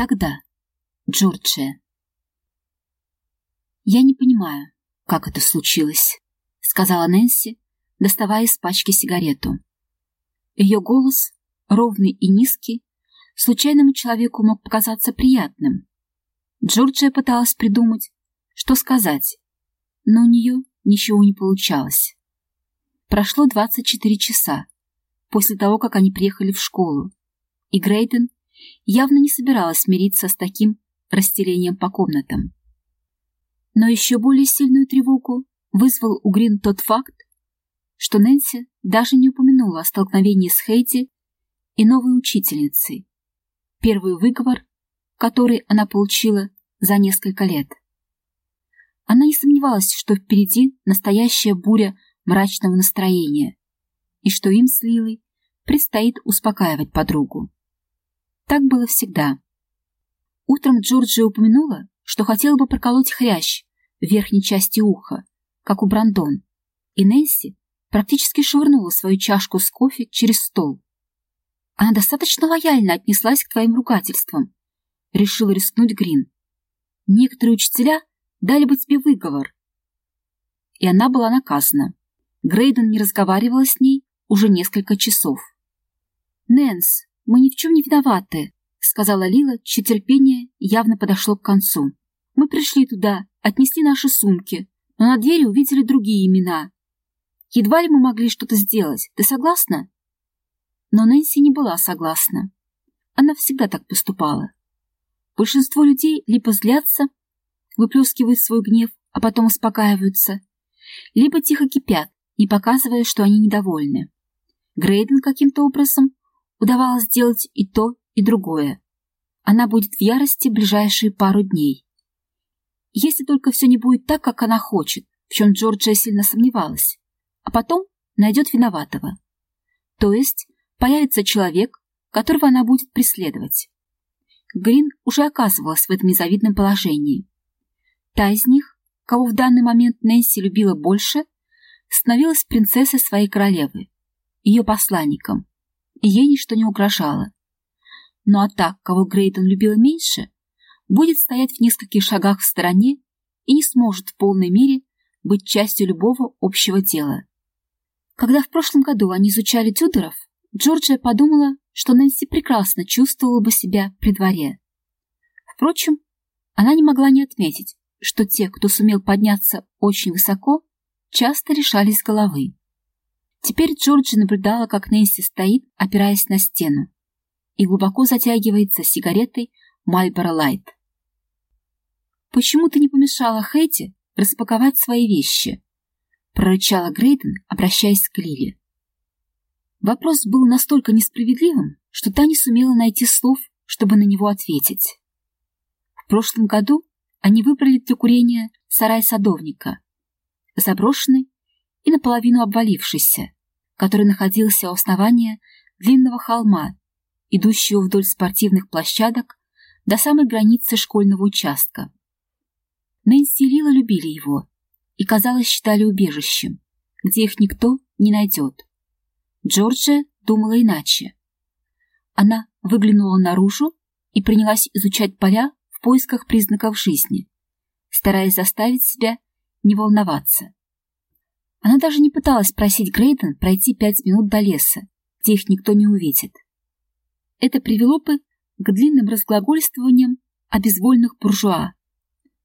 Тогда. Джорджия. «Я не понимаю, как это случилось», — сказала Нэнси, доставая из пачки сигарету. Ее голос, ровный и низкий, случайному человеку мог показаться приятным. Джорджия пыталась придумать, что сказать, но у нее ничего не получалось. Прошло 24 часа после того, как они приехали в школу, и Грейден явно не собиралась смириться с таким расстелением по комнатам. Но еще более сильную тревогу вызвал у Грин тот факт, что Нэнси даже не упомянула о столкновении с Хейди и новой учительницей, первый выговор, который она получила за несколько лет. Она не сомневалась, что впереди настоящая буря мрачного настроения и что им с Лилой предстоит успокаивать подругу. Так было всегда. Утром Джорджия упомянула, что хотела бы проколоть хрящ в верхней части уха, как у Брандон, и Нэнси практически швырнула свою чашку с кофе через стол. Она достаточно лояльно отнеслась к твоим ругательствам. Решила рискнуть Грин. Некоторые учителя дали бы тебе выговор. И она была наказана. Грейден не разговаривала с ней уже несколько часов. «Нэнс, мы ни в чем не виноваты», — сказала Лила, чье терпение явно подошло к концу. «Мы пришли туда, отнесли наши сумки, но на двери увидели другие имена. Едва ли мы могли что-то сделать. Ты согласна?» Но Нэнси не была согласна. Она всегда так поступала. Большинство людей либо злятся, выплескивают свой гнев, а потом успокаиваются, либо тихо кипят, не показывая, что они недовольны. Грейден каким-то образом удавалось сделать и то, и другое. Она будет в ярости ближайшие пару дней. Если только все не будет так, как она хочет, в чем Джорджия сильно сомневалась, а потом найдет виноватого. То есть появится человек, которого она будет преследовать. Грин уже оказывалась в этом незавидном положении. Та из них, кого в данный момент Нэнси любила больше, становилась принцессой своей королевы, ее посланником, и ей ничто не угрожало. Ну а та, кого Грейден любила меньше, будет стоять в нескольких шагах в стороне и не сможет в полной мере быть частью любого общего дела. Когда в прошлом году они изучали Тюдоров, Джорджия подумала, что Нэнси прекрасно чувствовала бы себя при дворе. Впрочем, она не могла не отметить, что те, кто сумел подняться очень высоко, часто решались головы. Теперь Джорджи наблюдала, как Нэнси стоит, опираясь на стену, и глубоко затягивается сигаретой Мальборо Лайт. «Почему ты не помешала Хэти распаковать свои вещи?» — прорычала Грейден, обращаясь к Лиле. Вопрос был настолько несправедливым, что та не сумела найти слов, чтобы на него ответить. В прошлом году они выбрали для курения сарай садовника, заброшенный и наполовину обвалившийся, который находился у основания длинного холма, идущего вдоль спортивных площадок до самой границы школьного участка. Нэнси и Лила любили его и, казалось, считали убежищем, где их никто не найдет. Джорджия думала иначе. Она выглянула наружу и принялась изучать поля в поисках признаков жизни, стараясь заставить себя не волноваться. Она даже не пыталась просить Грейден пройти пять минут до леса, где их никто не увидит. Это привело бы к длинным разглагольствованиям о безвольных буржуа.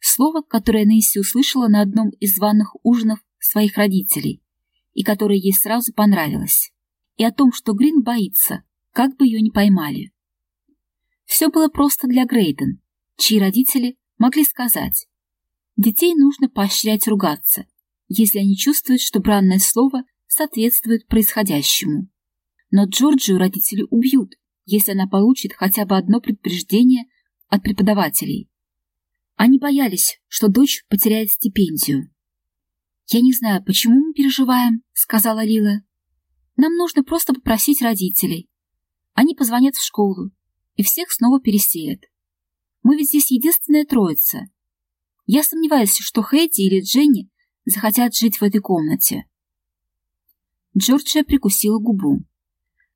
Слово, которое Нэнси услышала на одном из званых ужинов своих родителей и которое ей сразу понравилось, и о том, что Грин боится, как бы ее не поймали. Все было просто для Грейден, чьи родители могли сказать, детей нужно поощрять ругаться, если они чувствуют, что бранное слово соответствует происходящему. Но Джорджию родители убьют, если она получит хотя бы одно предупреждение от преподавателей. Они боялись, что дочь потеряет стипендию. «Я не знаю, почему мы переживаем», — сказала Лила. «Нам нужно просто попросить родителей. Они позвонят в школу, и всех снова переселят. Мы ведь здесь единственная троица. Я сомневаюсь, что Хэти или Дженни захотят жить в этой комнате. Джорджия прикусила губу.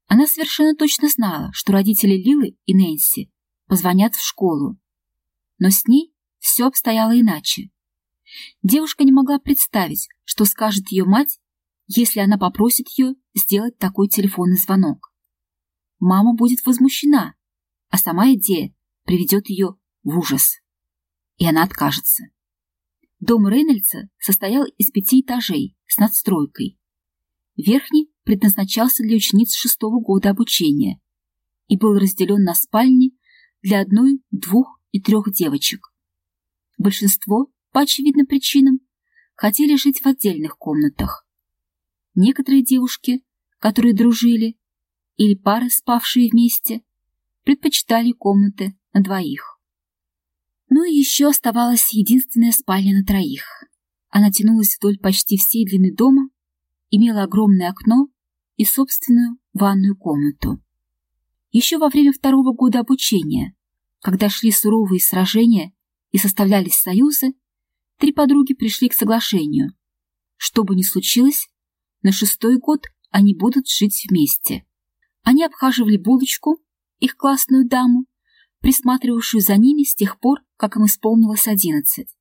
Она совершенно точно знала, что родители Лилы и Нэнси позвонят в школу. Но с ней все обстояло иначе. Девушка не могла представить, что скажет ее мать, если она попросит ее сделать такой телефонный звонок. Мама будет возмущена, а сама идея приведет ее в ужас. И она откажется. Дом Рейнольдса состоял из пяти этажей с надстройкой. Верхний предназначался для учениц шестого года обучения и был разделен на спальни для одной, двух и трех девочек. Большинство, по очевидным причинам, хотели жить в отдельных комнатах. Некоторые девушки, которые дружили, или пары, спавшие вместе, предпочитали комнаты на двоих. Ну и еще оставалась единственная спальня на троих. Она тянулась вдоль почти всей длины дома, имела огромное окно и собственную ванную комнату. Еще во время второго года обучения, когда шли суровые сражения и составлялись союзы, три подруги пришли к соглашению. Что бы ни случилось, на шестой год они будут жить вместе. Они обхаживали булочку, их классную даму, присматривавшую за ними с тех пор, как им исполнилось одиннадцать.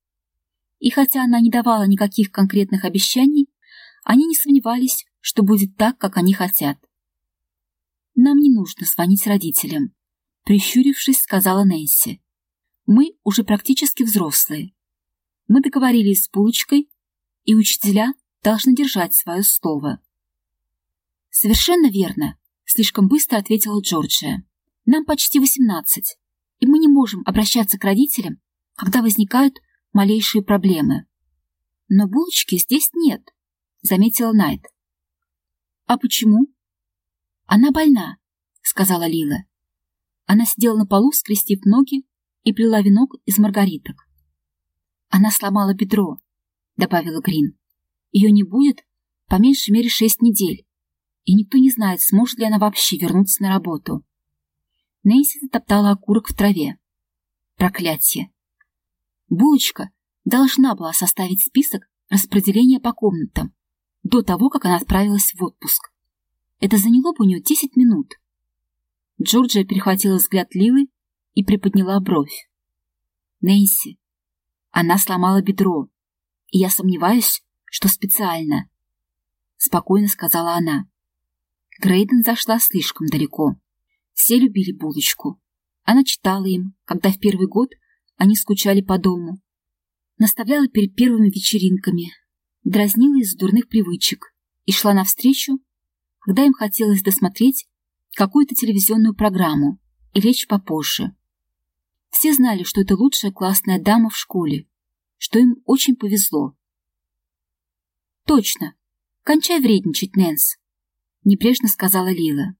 И хотя она не давала никаких конкретных обещаний, они не сомневались, что будет так, как они хотят. «Нам не нужно звонить родителям», — прищурившись, сказала Нэнси. «Мы уже практически взрослые. Мы договорились с Булочкой, и учителя должны держать свое слово». «Совершенно верно», — слишком быстро ответила Джорджия. «Нам почти восемнадцать, и мы не можем обращаться к родителям, когда возникают малейшие проблемы». «Но булочки здесь нет», — заметила Найт. «А почему?» «Она больна», — сказала Лила. Она сидела на полу, скрестив ноги, и плела венок из маргариток. «Она сломала бедро», — добавила Грин. «Ее не будет по меньшей мере шесть недель, и никто не знает, сможет ли она вообще вернуться на работу». Нейси затоптала окурок в траве. Проклятие! Булочка должна была составить список распределения по комнатам до того, как она отправилась в отпуск. Это заняло бы у нее десять минут. Джорджия перехватила взгляд Лилы и приподняла бровь. «Нэнси, она сломала бедро, и я сомневаюсь, что специально», — спокойно сказала она. Грейден зашла слишком далеко. Все любили булочку. Она читала им, когда в первый год они скучали по дому. Наставляла перед первыми вечеринками, дразнила из-за дурных привычек и шла навстречу, когда им хотелось досмотреть какую-то телевизионную программу и лечь попозже. Все знали, что это лучшая классная дама в школе, что им очень повезло. «Точно. Кончай вредничать, Нэнс», — небрежно сказала Лила.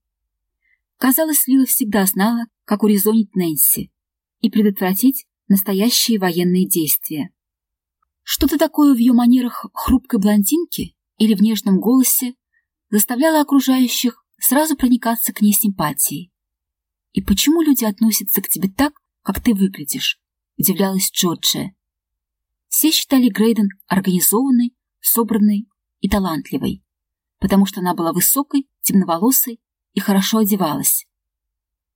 Казалось, Лила всегда знала, как урезонить Нэнси и предотвратить настоящие военные действия. Что-то такое в ее манерах хрупкой блондинки или в нежном голосе заставляла окружающих сразу проникаться к ней симпатией. «И почему люди относятся к тебе так, как ты выглядишь?» — удивлялась Джорджия. Все считали Грейден организованной, собранной и талантливой, потому что она была высокой, темноволосой и хорошо одевалась.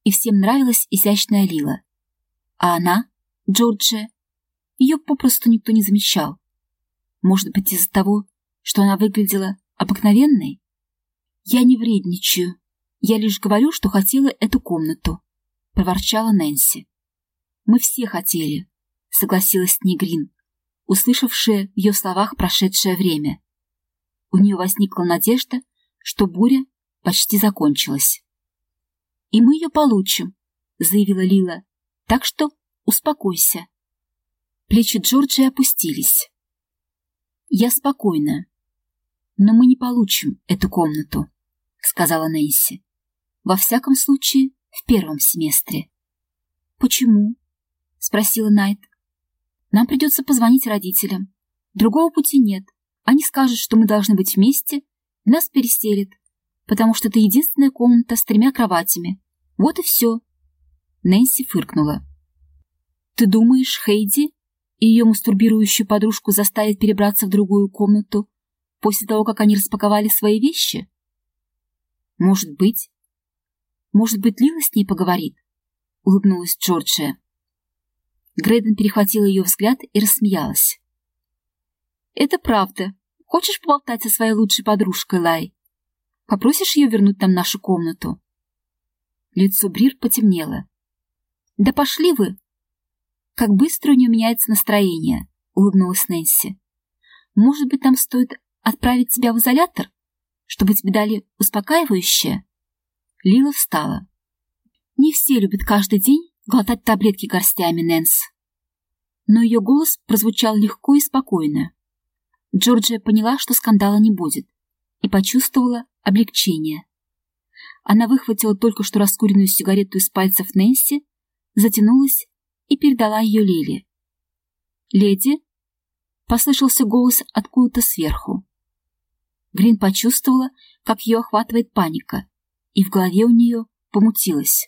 И всем нравилась изящная Лила. А она, Джорджия, ее попросту никто не замечал. Может быть, из-за того, что она выглядела обыкновенной? «Я не вредничаю. Я лишь говорю, что хотела эту комнату», — проворчала Нэнси. «Мы все хотели», — согласилась с ней Грин, услышавшая в ее словах прошедшее время. У нее возникла надежда, что буря почти закончилась. «И мы ее получим», — заявила Лила, — «так что успокойся». Плечи Джорджи опустились. «Я спокойна, но мы не получим эту комнату», — сказала Нэнси. «Во всяком случае, в первом семестре». «Почему?» — спросила Найт. «Нам придется позвонить родителям. Другого пути нет. Они скажут, что мы должны быть вместе, нас переселят, потому что это единственная комната с тремя кроватями. Вот и все». Нэнси фыркнула. «Ты думаешь, Хейди и ее мастурбирующую подружку заставят перебраться в другую комнату после того, как они распаковали свои вещи? Может быть. Может быть, Лила с ней поговорит? — улыбнулась Джорджия. Грейден перехватила ее взгляд и рассмеялась. «Это правда. Хочешь поболтать со своей лучшей подружкой, Лай? Попросишь ее вернуть нам нашу комнату?» Лицо Брир потемнело. «Да пошли вы!» «Как быстро у нее меняется настроение», — улыбнулась Нэнси. «Может быть, нам стоит отправить тебя в изолятор, чтобы тебе дали успокаивающее?» Лила встала. «Не все любят каждый день глотать таблетки горстями, Нэнс». Но ее голос прозвучал легко и спокойно. Джорджия поняла, что скандала не будет, и почувствовала облегчение. Она выхватила только что раскуренную сигарету из пальцев Нэнси, затянулась и передала ее Лиле. «Леди?» — послышался голос откуда-то сверху. Грин почувствовала, как ее охватывает паника, и в голове у нее помутилась.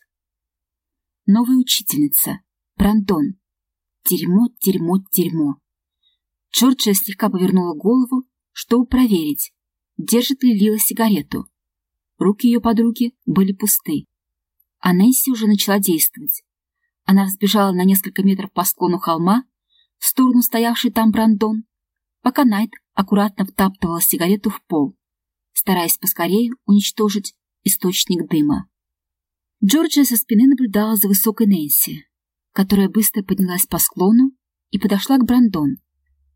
Новая учительница, Брандон. Дерьмо, дерьмо, дерьмо. Джорджия слегка повернула голову, чтобы проверить, держит ли Лила сигарету. Руки ее подруги были пусты. А Нэнси уже начала действовать. Она взбежала на несколько метров по склону холма в сторону стоявшей там Брандон, пока Найт аккуратно втаптывала сигарету в пол, стараясь поскорее уничтожить источник дыма. Джорджия со спины наблюдала за высокой Нэнси, которая быстро поднялась по склону и подошла к Брандон,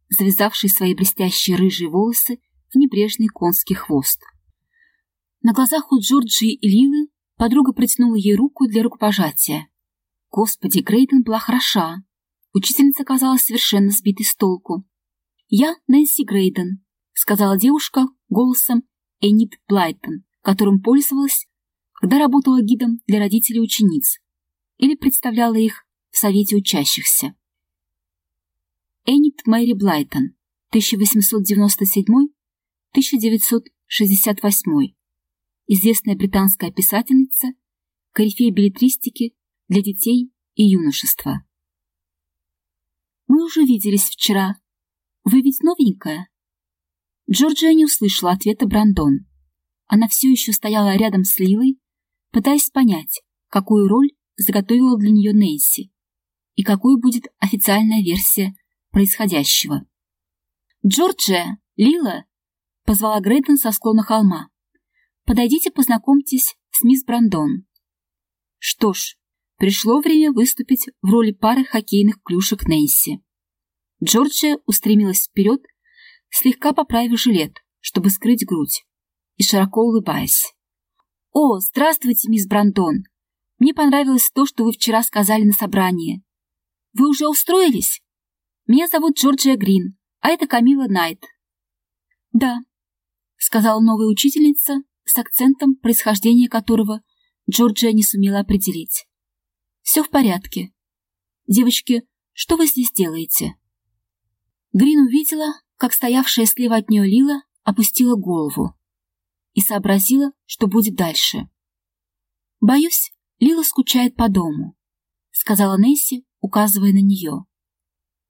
завязавшей свои блестящие рыжие волосы в небрежный конский хвост. На глазах у Джорджии и Лилы подруга протянула ей руку для рукопожатия. Господи, Грейден была хороша. Учительница казалась совершенно сбитой с толку. «Я Нэнси Грейден», — сказала девушка голосом Энит Блайтон, которым пользовалась, когда работала гидом для родителей учениц или представляла их в совете учащихся. Энит Мэри Блайтон, 1897-1968 известная британская писательница, корифей билетристики для детей и юношества. «Мы уже виделись вчера. Вы ведь новенькая?» Джорджия не услышала ответа Брандон. Она все еще стояла рядом с Лилой, пытаясь понять, какую роль заготовила для нее Нэнси и какой будет официальная версия происходящего. «Джорджия! Лила!» — позвала Грейден со склона холма. Подойдите, познакомьтесь с мисс Брандон. Что ж, пришло время выступить в роли пары хоккейных клюшек Нэнси. Джорджия устремилась вперед, слегка поправив жилет, чтобы скрыть грудь, и широко улыбаясь. «О, здравствуйте, мисс Брандон! Мне понравилось то, что вы вчера сказали на собрании. Вы уже устроились? Меня зовут Джорджия Грин, а это Камила Найт». «Да», — сказала новая учительница, с акцентом, происхождение которого Джорджия не сумела определить. «Все в порядке. Девочки, что вы здесь делаете?» Грин увидела, как стоявшая слева от нее Лила опустила голову и сообразила, что будет дальше. «Боюсь, Лила скучает по дому», — сказала Несси, указывая на нее.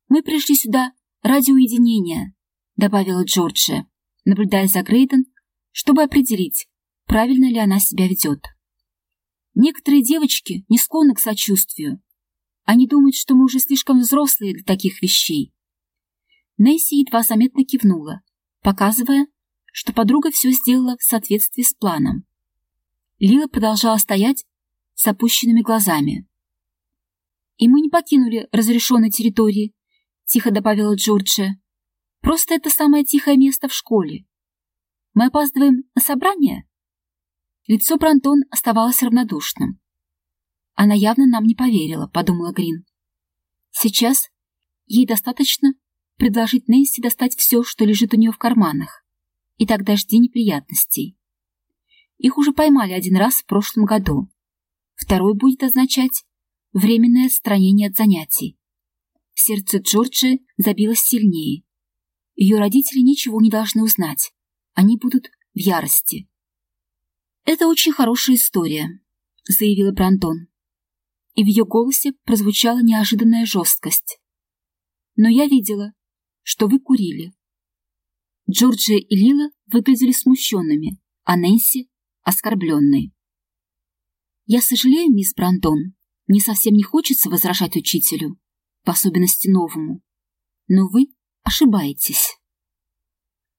«Мы пришли сюда ради уединения», — добавила Джорджия, наблюдая за Грейден, чтобы определить, правильно ли она себя ведет. Некоторые девочки не склонны к сочувствию. Они думают, что мы уже слишком взрослые для таких вещей. Несси едва заметно кивнула, показывая, что подруга все сделала в соответствии с планом. Лила продолжала стоять с опущенными глазами. «И мы не покинули разрешенной территории», — тихо добавила Джорджия. «Просто это самое тихое место в школе. Мы опаздываем на собрание?» Лицо Брантон оставалось равнодушным. «Она явно нам не поверила», — подумала Грин. «Сейчас ей достаточно предложить Нэнси достать все, что лежит у нее в карманах, и тогда жди неприятностей. Их уже поймали один раз в прошлом году. Второй будет означать временное отстранение от занятий. Сердце Джорджи забилось сильнее. Ее родители ничего не должны узнать. Они будут в ярости. «Это очень хорошая история», — заявила Брандон. И в ее голосе прозвучала неожиданная жесткость. «Но я видела, что вы курили». Джорджия и Лила выглядели смущенными, а Нэнси — оскорбленной. «Я сожалею, мисс Брандон», — Мне совсем не хочется возражать учителю, в особенности новому. Но вы ошибаетесь.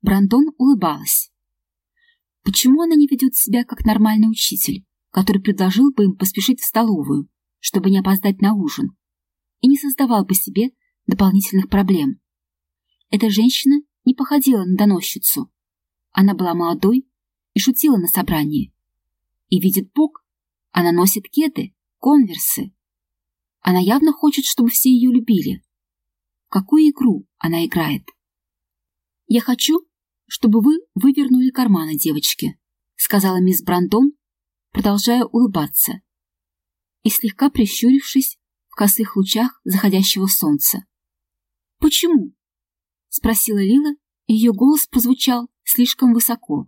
Брандон улыбалась. Почему она не ведет себя как нормальный учитель, который предложил бы им поспешить в столовую, чтобы не опоздать на ужин, и не создавал бы себе дополнительных проблем? Эта женщина не походила на доносчицу. Она была молодой и шутила на собрании. И видит Бог, она носит кеды, конверсы. Она явно хочет, чтобы все ее любили. Какую игру она играет? Я хочу, чтобы вы вывернули карманы, девочки, сказала мисс Брандон, продолжая улыбаться и слегка прищурившись в косых лучах заходящего солнца. «Почему?» — спросила Лила, и ее голос прозвучал слишком высоко.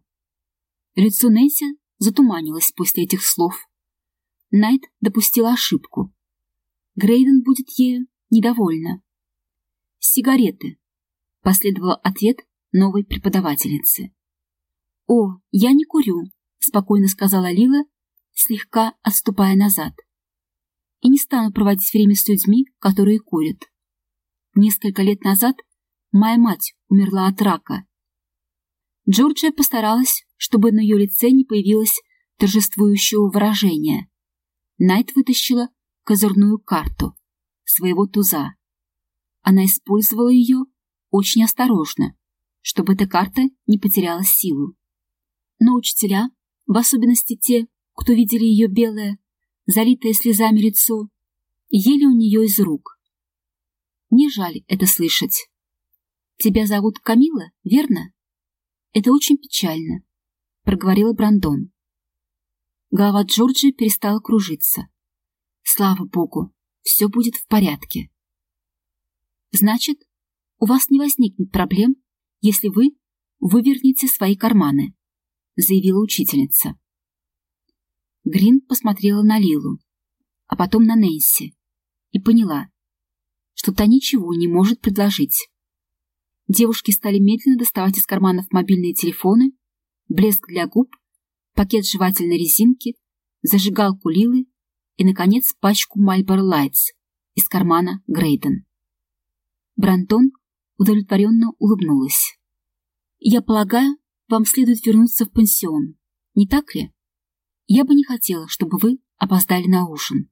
Лицо Нэнси затуманилось после этих слов. Найт допустила ошибку. Грейден будет ею недовольна. «Сигареты», — последовал ответ новой преподавательницы. «О, я не курю», — спокойно сказала Лила, слегка отступая назад. «И не стану проводить время с людьми, которые курят. Несколько лет назад моя мать умерла от рака. Джорджия постаралась, чтобы на ее лице не появилось торжествующего выражения. Найт вытащила козырную карту своего туза. Она использовала ее очень осторожно, чтобы эта карта не потеряла силу. Но учителя, в особенности те, кто видели ее белое, залитое слезами лицо, ели у нее из рук. Мне жаль это слышать. Тебя зовут Камила, верно? Это очень печально, проговорила Брандон. Голова Джорджи перестала кружиться. Слава богу, все будет в порядке. Значит, у вас не возникнет проблем, если вы вывернете свои карманы, заявила учительница. Грин посмотрела на Лилу, а потом на Нэнси и поняла, что та ничего не может предложить. Девушки стали медленно доставать из карманов мобильные телефоны, блеск для губ, пакет жевательной резинки, зажигалку Лилы и, наконец, пачку Marlboro Lights из кармана Грейден. Брантон удовлетворенно улыбнулась. «Я полагаю, вам следует вернуться в пансион, не так ли? Я бы не хотела, чтобы вы опоздали на ужин».